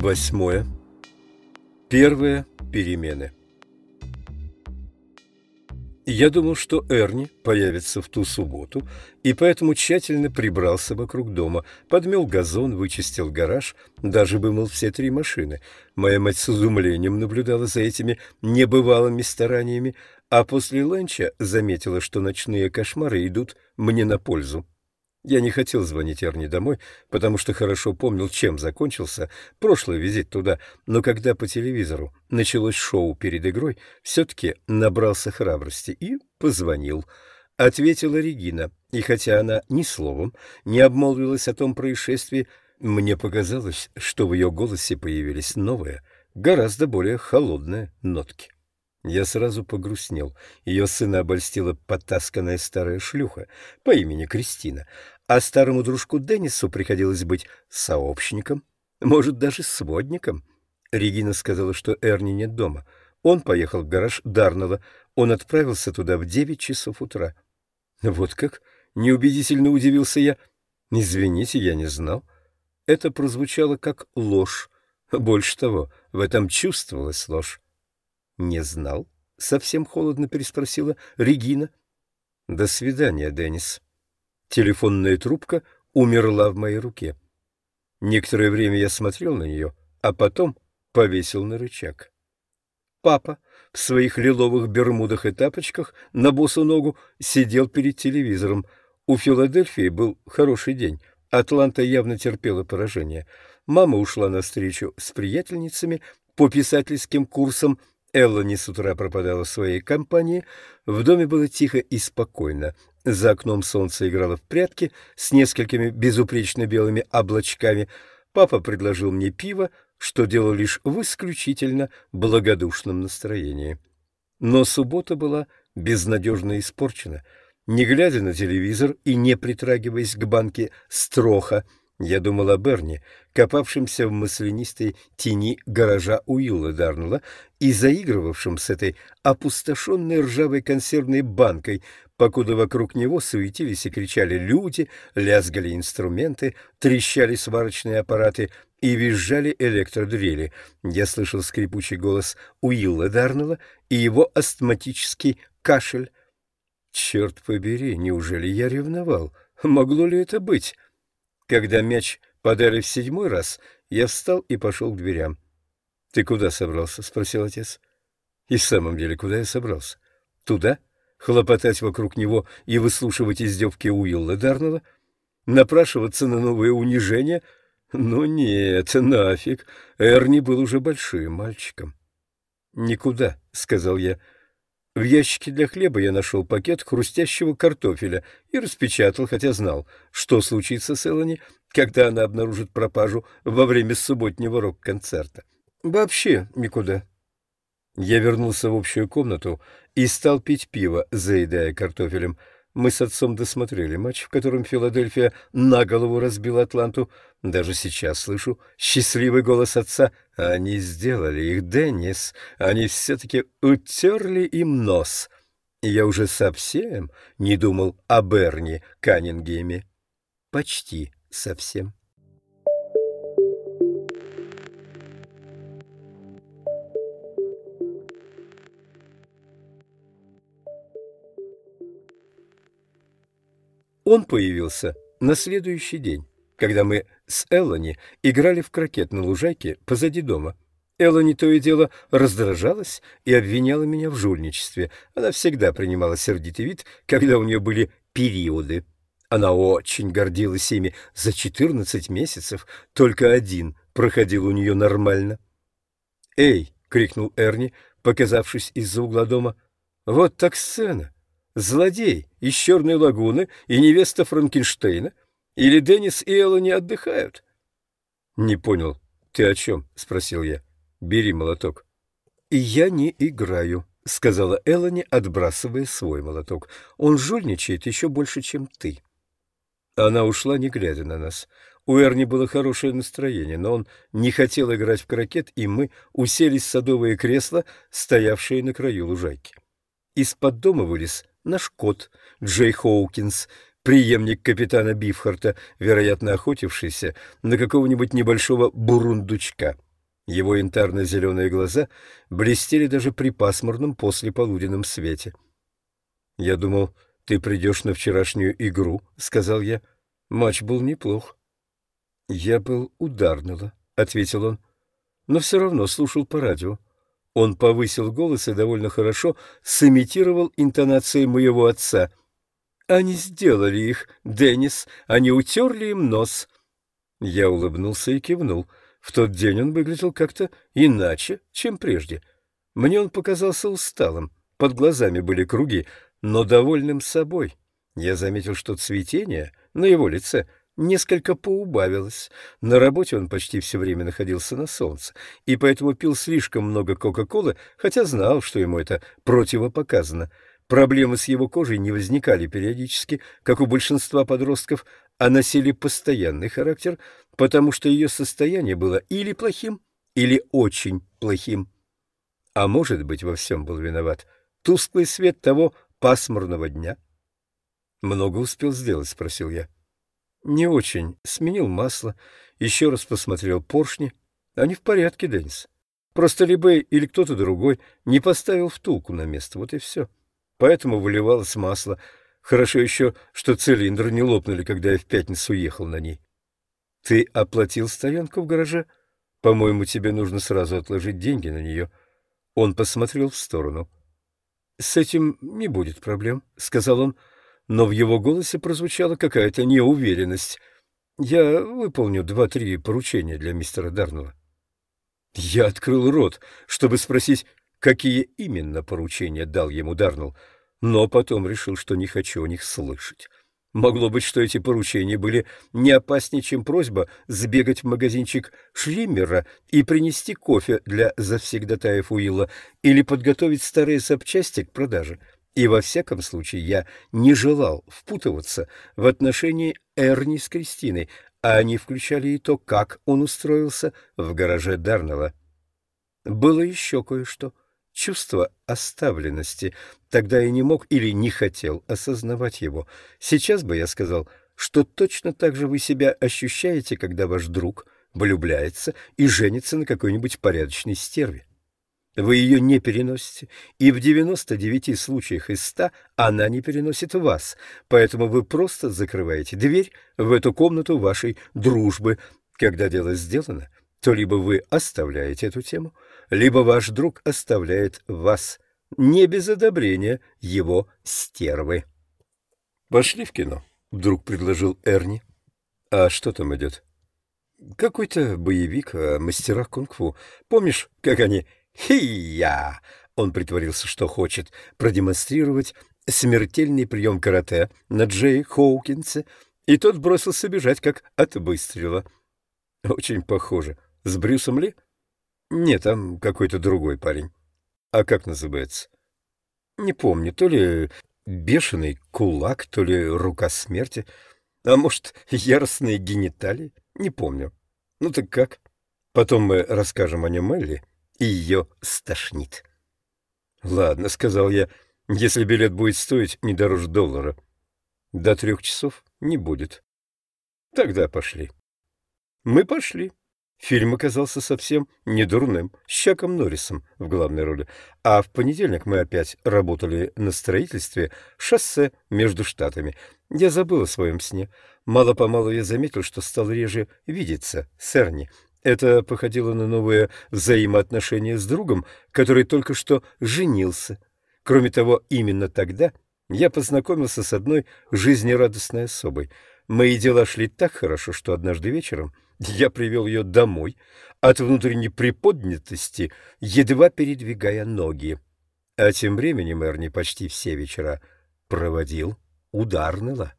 Восьмое. Первые перемены. Я думал, что Эрни появится в ту субботу, и поэтому тщательно прибрался вокруг дома, подмел газон, вычистил гараж, даже вымыл все три машины. Моя мать с изумлением наблюдала за этими небывалыми стараниями, а после ланча заметила, что ночные кошмары идут мне на пользу. Я не хотел звонить Эрни домой, потому что хорошо помнил, чем закончился прошлый визит туда, но когда по телевизору началось шоу перед игрой, все-таки набрался храбрости и позвонил. Ответила Регина, и хотя она ни словом не обмолвилась о том происшествии, мне показалось, что в ее голосе появились новые, гораздо более холодные нотки. Я сразу погрустнел. Ее сына обольстила потасканная старая шлюха по имени Кристина, а старому дружку Деннису приходилось быть сообщником, может, даже сводником. Регина сказала, что Эрни нет дома. Он поехал в гараж Дарнелла. Он отправился туда в девять часов утра. Вот как? Неубедительно удивился я. Извините, я не знал. Это прозвучало как ложь. Больше того, в этом чувствовалась ложь. «Не знал?» — совсем холодно переспросила Регина. «До свидания, Деннис». Телефонная трубка умерла в моей руке. Некоторое время я смотрел на нее, а потом повесил на рычаг. Папа в своих лиловых бермудах и тапочках на босу ногу сидел перед телевизором. У Филадельфии был хороший день. Атланта явно терпела поражение. Мама ушла на встречу с приятельницами по писательским курсам Эллани с утра пропадала в своей компании. В доме было тихо и спокойно. За окном солнце играло в прятки с несколькими безупречно белыми облачками. Папа предложил мне пиво, что делал лишь в исключительно благодушном настроении. Но суббота была безнадежно испорчена. Не глядя на телевизор и не притрагиваясь к банке строха, я думал о Берни, копавшемся в маслянистой тени гаража Уилла Дарнелла и заигрывавшем с этой опустошенной ржавой консервной банкой, покуда вокруг него суетились и кричали люди, лязгали инструменты, трещали сварочные аппараты и визжали электродрели. Я слышал скрипучий голос Уилла Дарнелла и его астматический кашель. Черт побери, неужели я ревновал? Могло ли это быть? Когда мяч подали в седьмой раз, я встал и пошел к дверям. — Ты куда собрался? — спросил отец. — И в самом деле, куда я собрался? — Туда? Хлопотать вокруг него и выслушивать издевки Уилла Дарнелла? Напрашиваться на новые унижения? Ну нет, нафиг. Эрни был уже большим мальчиком. — Никуда, — сказал я. В ящике для хлеба я нашел пакет хрустящего картофеля и распечатал, хотя знал, что случится с Эллани, когда она обнаружит пропажу во время субботнего рок-концерта. Вообще никуда. Я вернулся в общую комнату и стал пить пиво, заедая картофелем. Мы с отцом досмотрели матч, в котором Филадельфия на голову разбила Атланту. Даже сейчас слышу счастливый голос отца. Они сделали их, Деннис. Они все-таки утерли им нос. Я уже совсем не думал о Берни Каннингеме. Почти совсем. Он появился на следующий день, когда мы с Эллани играли в крокет на лужайке позади дома. Эллани то и дело раздражалась и обвиняла меня в жульничестве. Она всегда принимала сердитый вид, когда у нее были периоды. Она очень гордилась ими. За четырнадцать месяцев только один проходил у нее нормально. «Эй!» — крикнул Эрни, показавшись из-за угла дома. «Вот так сцена!» Злодей из Черной лагуны и невеста Франкенштейна? Или Деннис и Элла не отдыхают? — Не понял. Ты о чем? — спросил я. — Бери молоток. — Я не играю, — сказала Эллани, отбрасывая свой молоток. — Он жульничает еще больше, чем ты. Она ушла, не глядя на нас. У Эрни было хорошее настроение, но он не хотел играть в крокет, и мы уселись в садовые кресла, стоявшие на краю лужайки. Из-под дома вылез наш кот Джей Хоукинс, преемник капитана Бифхарта, вероятно, охотившийся на какого-нибудь небольшого бурундучка. Его янтарно-зеленые глаза блестели даже при пасмурном послеполуденном свете. «Я думал, ты придешь на вчерашнюю игру», — сказал я. «Матч был неплох». «Я был ударного», — ответил он, — «но все равно слушал по радио». Он повысил голос и довольно хорошо сымитировал интонации моего отца. «Они сделали их, Деннис, они утерли им нос». Я улыбнулся и кивнул. В тот день он выглядел как-то иначе, чем прежде. Мне он показался усталым, под глазами были круги, но довольным собой. Я заметил, что цветение на его лице несколько поубавилось. На работе он почти все время находился на солнце, и поэтому пил слишком много Кока-Колы, хотя знал, что ему это противопоказано. Проблемы с его кожей не возникали периодически, как у большинства подростков, а носили постоянный характер, потому что ее состояние было или плохим, или очень плохим. А может быть, во всем был виноват тусклый свет того пасмурного дня? «Много успел сделать?» — спросил я. «Не очень. Сменил масло, еще раз посмотрел поршни. Они в порядке, Деннис. Просто Либей или кто-то другой не поставил втулку на место, вот и все» поэтому выливалось масло. Хорошо еще, что цилиндры не лопнули, когда я в пятницу уехал на ней. Ты оплатил стоянку в гараже? По-моему, тебе нужно сразу отложить деньги на нее. Он посмотрел в сторону. С этим не будет проблем, сказал он, но в его голосе прозвучала какая-то неуверенность. Я выполню два-три поручения для мистера Дарнелла. Я открыл рот, чтобы спросить, какие именно поручения дал ему Дарнелл, но потом решил, что не хочу о них слышать. Могло быть, что эти поручения были не опаснее, чем просьба сбегать в магазинчик Шлиммера и принести кофе для завсегдатаев Уилла или подготовить старые запчасти к продаже. И во всяком случае я не желал впутываться в отношения Эрни с Кристиной, а они включали и то, как он устроился в гараже Дарнелла. Было еще кое-что — чувство оставленности. Тогда я не мог или не хотел осознавать его. Сейчас бы я сказал, что точно так же вы себя ощущаете, когда ваш друг влюбляется и женится на какой-нибудь порядочной стерве. Вы ее не переносите, и в 99 случаях из 100 она не переносит вас, поэтому вы просто закрываете дверь в эту комнату вашей дружбы. Когда дело сделано, то либо вы оставляете эту тему, либо ваш друг оставляет вас, не без одобрения его стервы. «Пошли в кино», — вдруг предложил Эрни. «А что там идет?» «Какой-то боевик о мастерах кунг-фу. Помнишь, как они «Хи-я!» Он притворился, что хочет продемонстрировать смертельный прием карате на Джей Хоукинсе, и тот бросился бежать, как от выстрела. Очень похоже. С Брюсом Ли? Нет, там какой-то другой парень. А как называется? Не помню, то ли бешеный кулак, то ли рука смерти, а может, яростные гениталии, не помню. Ну так как? Потом мы расскажем о нем Элли, и ее стошнит. Ладно, сказал я, если билет будет стоить не дороже доллара. До трех часов не будет. Тогда пошли. Мы пошли. Фильм оказался совсем не дурным, с Чаком Норрисом в главной роли. А в понедельник мы опять работали на строительстве шоссе между штатами. Я забыл о своем сне. Мало-помалу я заметил, что стал реже видеться с Эрни. Это походило на новые взаимоотношения с другом, который только что женился. Кроме того, именно тогда я познакомился с одной жизнерадостной особой. Мои дела шли так хорошо, что однажды вечером я привел ее домой, от внутренней приподнятости, едва передвигая ноги. А тем временем Эрни почти все вечера проводил ударного.